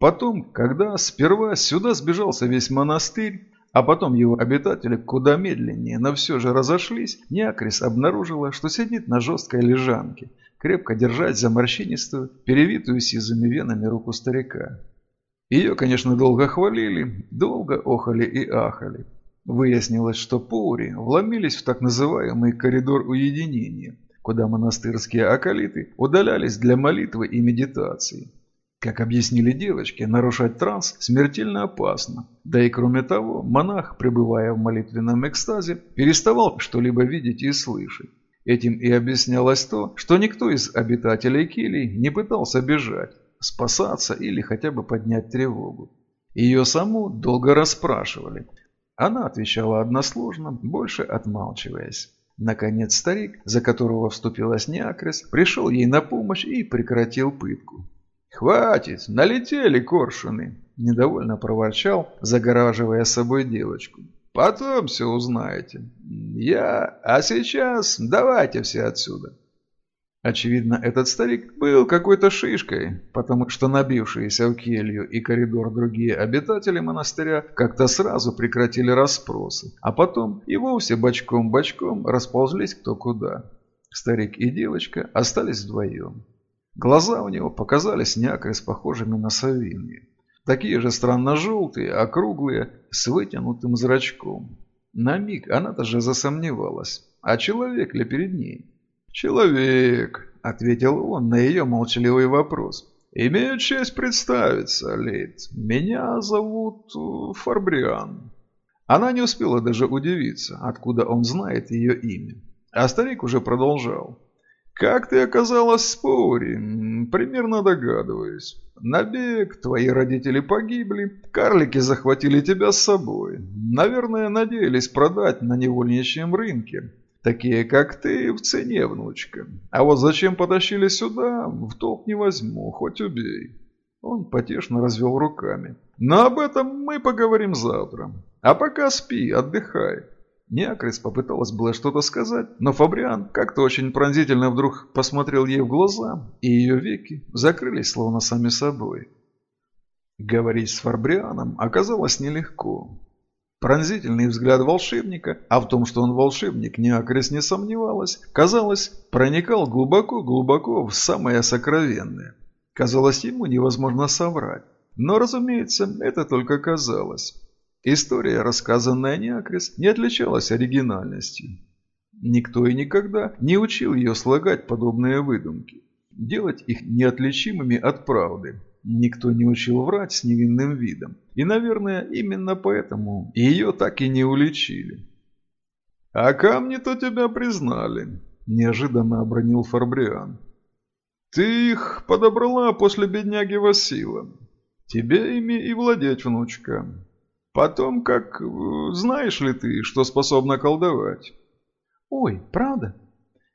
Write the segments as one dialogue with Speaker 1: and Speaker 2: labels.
Speaker 1: Потом, когда сперва сюда сбежался весь монастырь, а потом его обитатели куда медленнее, но все же разошлись, Неакрис обнаружила, что сидит на жесткой лежанке, крепко держать за морщинистую, перевитую сизыми венами руку старика. Ее, конечно, долго хвалили, долго охали и ахали. Выяснилось, что Поури вломились в так называемый коридор уединения, куда монастырские акалиты удалялись для молитвы и медитации. Как объяснили девочки, нарушать транс смертельно опасно. Да и кроме того, монах, пребывая в молитвенном экстазе, переставал что-либо видеть и слышать. Этим и объяснялось то, что никто из обитателей Килий не пытался бежать, спасаться или хотя бы поднять тревогу. Ее саму долго расспрашивали. Она отвечала односложно, больше отмалчиваясь. Наконец старик, за которого вступилась Неакрис, пришел ей на помощь и прекратил пытку. «Хватит, налетели коршуны!» – недовольно проворчал, загораживая собой девочку. «Потом все узнаете. Я... А сейчас давайте все отсюда!» Очевидно, этот старик был какой-то шишкой, потому что набившиеся в келью и коридор другие обитатели монастыря как-то сразу прекратили расспросы, а потом и вовсе бочком-бочком расползлись кто куда. Старик и девочка остались вдвоем. Глаза у него показались някрес похожими на совиные. Такие же странно желтые, округлые, с вытянутым зрачком. На миг она даже засомневалась, а человек ли перед ней? «Человек», — ответил он на ее молчаливый вопрос. «Имею честь представиться, Лейд. Меня зовут э, Фарбриан». Она не успела даже удивиться, откуда он знает ее имя. А старик уже продолжал. «Как ты оказалась в споре? Примерно догадываюсь. Набег, твои родители погибли, карлики захватили тебя с собой. Наверное, надеялись продать на невольничьем рынке. Такие, как ты, в цене, внучка. А вот зачем потащили сюда, в толк не возьму, хоть убей». Он потешно развел руками. «Но об этом мы поговорим завтра. А пока спи, отдыхай. Неакрис попыталась было что-то сказать, но Фабриан как-то очень пронзительно вдруг посмотрел ей в глаза, и ее веки закрылись словно сами собой. Говорить с Фабрианом оказалось нелегко. Пронзительный взгляд волшебника, а в том, что он волшебник, Неакрис не сомневалась, казалось, проникал глубоко-глубоко в самое сокровенное. Казалось, ему невозможно соврать. Но, разумеется, это только казалось. История, рассказанная Неакрис, не отличалась оригинальностью. Никто и никогда не учил ее слагать подобные выдумки, делать их неотличимыми от правды. Никто не учил врать с невинным видом. И, наверное, именно поэтому ее так и не уличили. «А камни-то тебя признали», – неожиданно обронил Фарбриан. «Ты их подобрала после бедняги Васила. Тебе ими и владеть, внучка. Потом, как... Знаешь ли ты, что способна колдовать?»
Speaker 2: «Ой, правда?»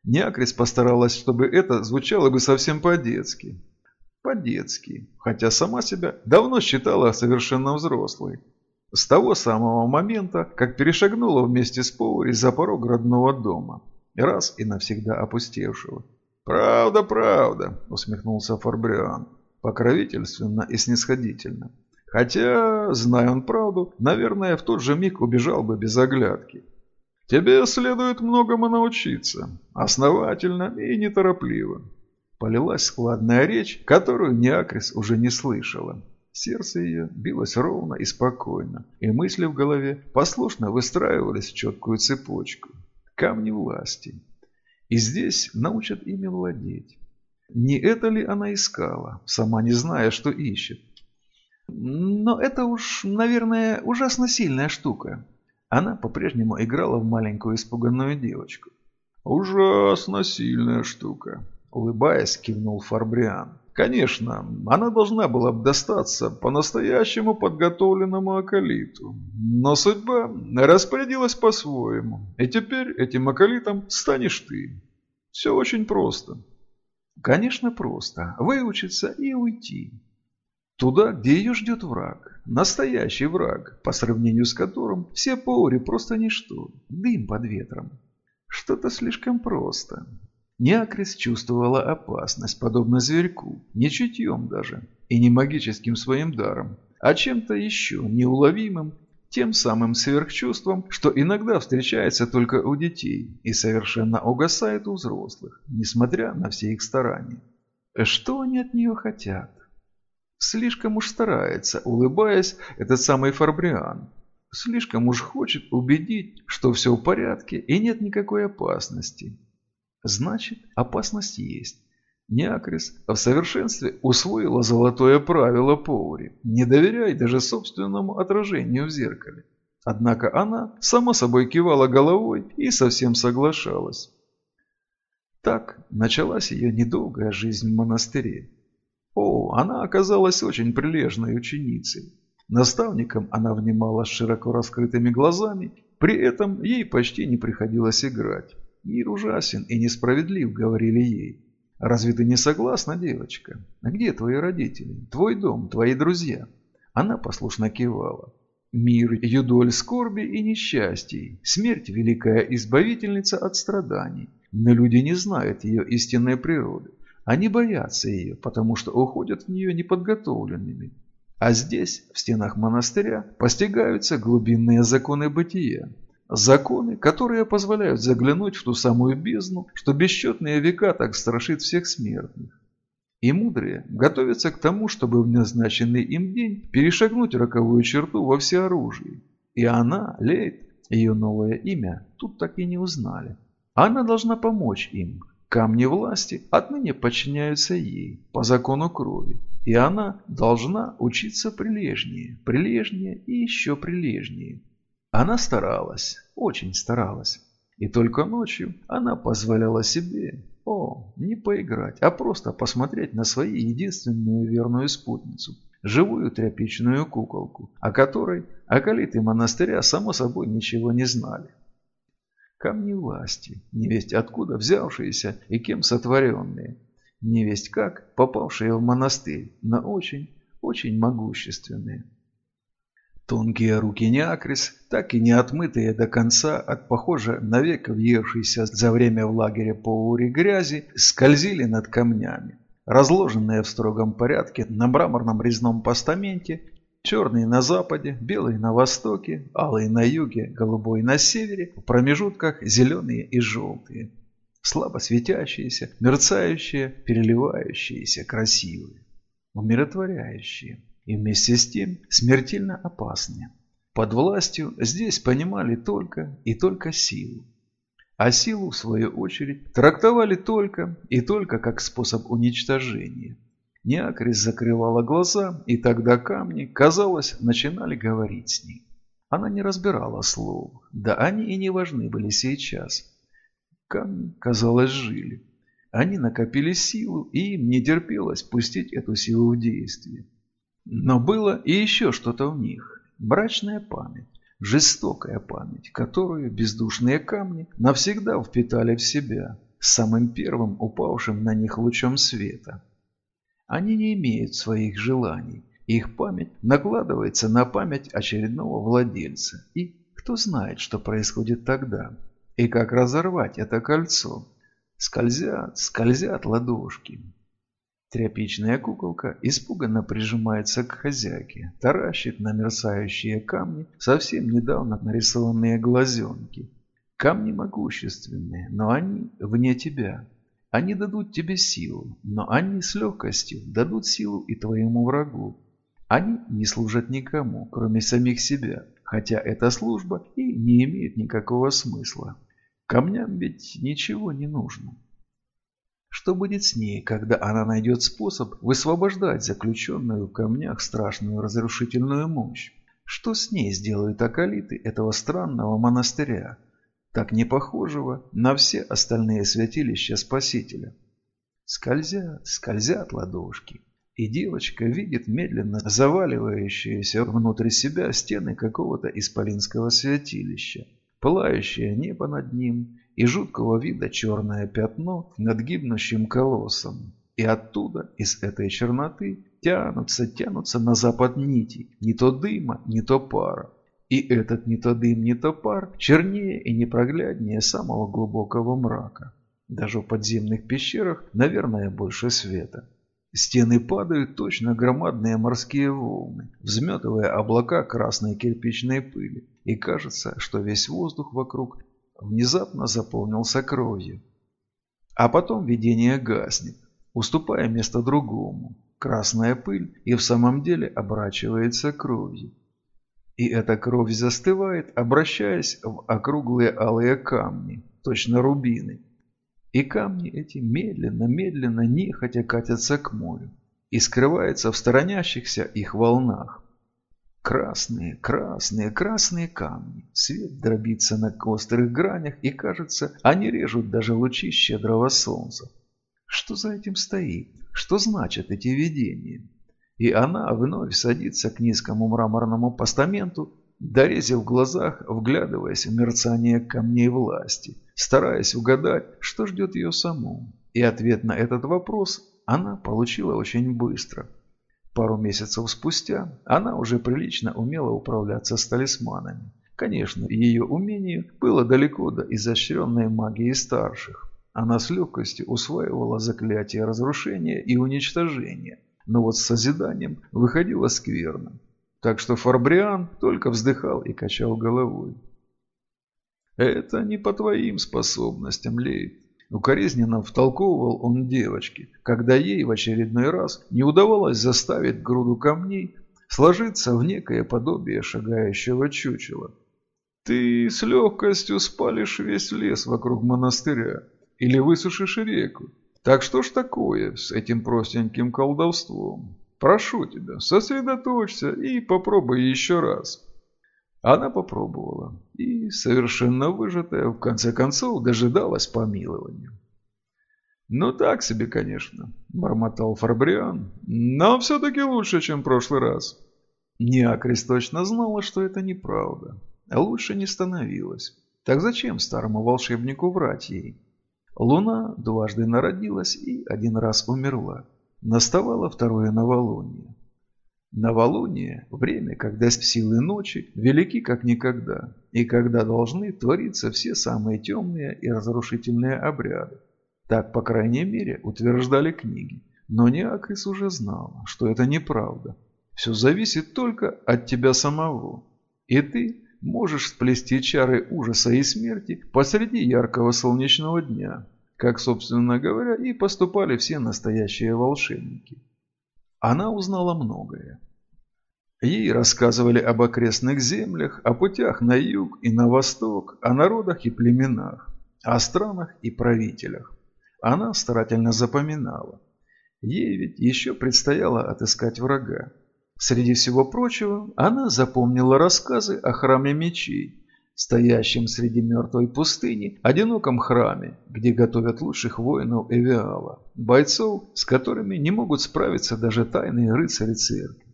Speaker 1: Неакрис постаралась, чтобы это звучало бы совсем по-детски. По-детски, хотя сама себя давно считала совершенно взрослой. С того самого момента, как перешагнула вместе с Поури за порог родного дома, раз и навсегда опустевшего. «Правда, правда», — усмехнулся Фарбриан, покровительственно и снисходительно. Хотя, зная он правду, наверное, в тот же миг убежал бы без оглядки. Тебе следует многому научиться, основательно и неторопливо. Полилась складная речь, которую Неакрис уже не слышала. Сердце ее билось ровно и спокойно, и мысли в голове послушно выстраивались в четкую цепочку. Камни власти. И здесь научат ими владеть. Не это ли она искала, сама не зная, что ищет?
Speaker 2: Но это уж, наверное, ужасно сильная штука. Она по-прежнему играла в маленькую испуганную девочку.
Speaker 1: «Ужасно сильная штука», — улыбаясь, кивнул Фарбриан. «Конечно, она должна была бы достаться по-настоящему подготовленному акалиту. Но судьба распорядилась по-своему, и теперь этим акалитом станешь ты. Все очень просто».
Speaker 2: «Конечно, просто. Выучиться и уйти.
Speaker 1: Туда, где ее ждет враг. Настоящий враг, по сравнению с которым все паури просто ничто. Дым под ветром. Что-то слишком просто. Неакрис чувствовала опасность, подобно зверьку, не чутьем даже. и не магическим своим даром, а чем-то еще неуловимым, тем самым сверхчувством, что иногда встречается только у детей и совершенно угасает у взрослых, несмотря на все их старания. Что они от нее хотят? Слишком уж старается, улыбаясь, этот самый Фарбриан. Слишком уж хочет убедить, что все в порядке и нет никакой опасности. Значит, опасность есть. Неакрис в совершенстве усвоила золотое правило Поури – не доверяй даже собственному отражению в зеркале. Однако она сама собой кивала головой и совсем соглашалась. Так началась ее недолгая жизнь в монастыре. О, она оказалась очень прилежной ученицей. Наставникам она внимала широко раскрытыми глазами, при этом ей почти не приходилось играть. Мир ужасен и несправедлив, говорили ей. Разве ты не согласна, девочка? Где твои родители? Твой дом, твои друзья? Она послушно кивала. Мир, юдоль скорби и несчастий, смерть великая избавительница от страданий. Но люди не знают ее истинной природы. Они боятся ее, потому что уходят в нее неподготовленными. А здесь, в стенах монастыря, постигаются глубинные законы бытия, Законы, которые позволяют заглянуть в ту самую бездну, что бесчетные века так страшит всех смертных. И мудрые готовятся к тому, чтобы в назначенный им день перешагнуть роковую черту во всеоружии. И она, Лейт, ее новое имя, тут так и не узнали. Она должна помочь им. Камни власти отныне подчиняются ей, по закону крови. И она должна учиться прилежнее, прилежнее и еще прилежнее. Она старалась, очень старалась. И только ночью она позволяла себе, о, не поиграть, а просто посмотреть на свою единственную верную спутницу, живую тряпичную куколку, о которой околиты монастыря само собой ничего не знали. Камни власти, невесть откуда взявшиеся и кем сотворенные, невесть как попавшие в монастырь, но очень, очень могущественные. Тонкие руки Неакрис, так и не отмытые до конца от, похоже, навек въевшейся за время в лагере по уре грязи, скользили над камнями. Разложенные в строгом порядке на мраморном резном постаменте, черный на западе, белый на востоке, алый на юге, голубой на севере, в промежутках зеленые и желтые. Слабо светящиеся, мерцающие, переливающиеся, красивые, умиротворяющие и вместе с тем смертельно опасны. Под властью здесь понимали только и только силу. А силу, в свою очередь, трактовали только и только как способ уничтожения. Неакрис закрывала глаза, и тогда камни, казалось, начинали говорить с ней. Она не разбирала слов, да они и не важны были сейчас. Камни, казалось, жили. Они накопили силу, и им не терпелось пустить эту силу в действие. Но было и еще что-то в них. Брачная память, жестокая память, которую бездушные камни навсегда впитали в себя, самым первым упавшим на них лучом света. Они не имеют своих желаний, их память накладывается на память очередного владельца. И кто знает, что происходит тогда, и как разорвать это кольцо. Скользят, скользят ладошки, Тряпичная куколка испуганно прижимается к хозяйке, таращит на мерцающие камни совсем недавно нарисованные глазенки. Камни могущественные, но они вне тебя. Они дадут тебе силу, но они с легкостью дадут силу и твоему врагу. Они не служат никому, кроме самих себя, хотя эта служба и не имеет никакого смысла. Камням ведь ничего не нужно. Что будет с ней, когда она найдет способ высвобождать заключенную в камнях страшную разрушительную мощь? Что с ней сделают околиты этого странного монастыря, так не похожего на все остальные святилища Спасителя? Скользят, скользят ладошки, и девочка видит медленно заваливающиеся внутрь себя стены какого-то исполинского святилища, пылающее небо над ним и жуткого вида черное пятно над гибнущим колоссом. И оттуда, из этой черноты, тянутся, тянутся на запад нити, не то дыма, не то пара. И этот не то дым, не то пар чернее и непрогляднее самого глубокого мрака. Даже в подземных пещерах, наверное, больше света. Стены падают точно громадные морские волны, взметывая облака красной кирпичной пыли, и кажется, что весь воздух вокруг внезапно заполнился кровью. А потом видение гаснет, уступая место другому. Красная пыль и в самом деле оборачивается кровью. И эта кровь застывает, обращаясь в округлые алые камни, точно рубины. И камни эти медленно-медленно нехотя катятся к морю и скрываются в сторонящихся их волнах. Красные, красные, красные камни. Свет дробится на острых гранях, и, кажется, они режут даже лучи щедрого солнца. Что за этим стоит? Что значат эти видения? И она вновь садится к низкому мраморному постаменту, дорезив в глазах, вглядываясь в мерцание камней власти, стараясь угадать, что ждет ее саму. И ответ на этот вопрос она получила очень быстро. Пару месяцев спустя она уже прилично умела управляться с талисманами. Конечно, ее умению было далеко до изощренной магии старших. Она с легкостью усваивала заклятия разрушения и уничтожения, но вот с созиданием выходило скверно. Так что Фарбриан только вздыхал и качал головой. «Это не по твоим способностям, Лейт», – укоризненно втолковывал он девочке, когда ей в очередной раз не удавалось заставить груду камней сложиться в некое подобие шагающего чучела. «Ты с легкостью спалишь весь лес вокруг монастыря или высушишь реку, так что ж такое с этим простеньким колдовством? Прошу тебя, сосредоточься и попробуй еще раз. Она попробовала и, совершенно выжатая, в конце концов дожидалась помилования. «Ну так себе, конечно», – бормотал Фарбриан, – «но все-таки лучше, чем в прошлый раз». Неакрис точно знала, что это неправда. Лучше не становилось. Так зачем старому волшебнику врать ей? Луна дважды народилась и один раз умерла. Наставало второе новолуние. Новолуние – время, когда силы ночи велики как никогда, и когда должны твориться все самые темные и разрушительные обряды. Так, по крайней мере, утверждали книги. Но Неакрис уже знала, что это неправда. Все зависит только от тебя самого. И ты можешь сплести чары ужаса и смерти посреди яркого солнечного дня, как, собственно говоря, и поступали все настоящие волшебники. Она узнала многое. Ей рассказывали об окрестных землях, о путях на юг и на восток, о народах и племенах, о странах и правителях. Она старательно запоминала. Ей ведь еще предстояло отыскать врага. Среди всего прочего, она запомнила рассказы о храме мечей, стоящем среди мертвой пустыни, одиноком храме, где готовят лучших воинов Эвиала, бойцов, с которыми не могут справиться даже тайные рыцари церкви.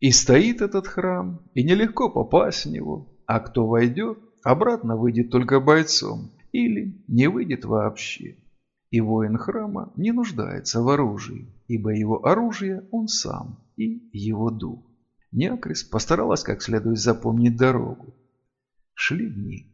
Speaker 1: И стоит этот храм, и нелегко попасть в него, а кто войдет, обратно выйдет только бойцом или не выйдет вообще. И воин храма не нуждается в оружии, ибо его оружие он сам – и его дух. Неакрис постаралась как следует запомнить дорогу. Шли дни.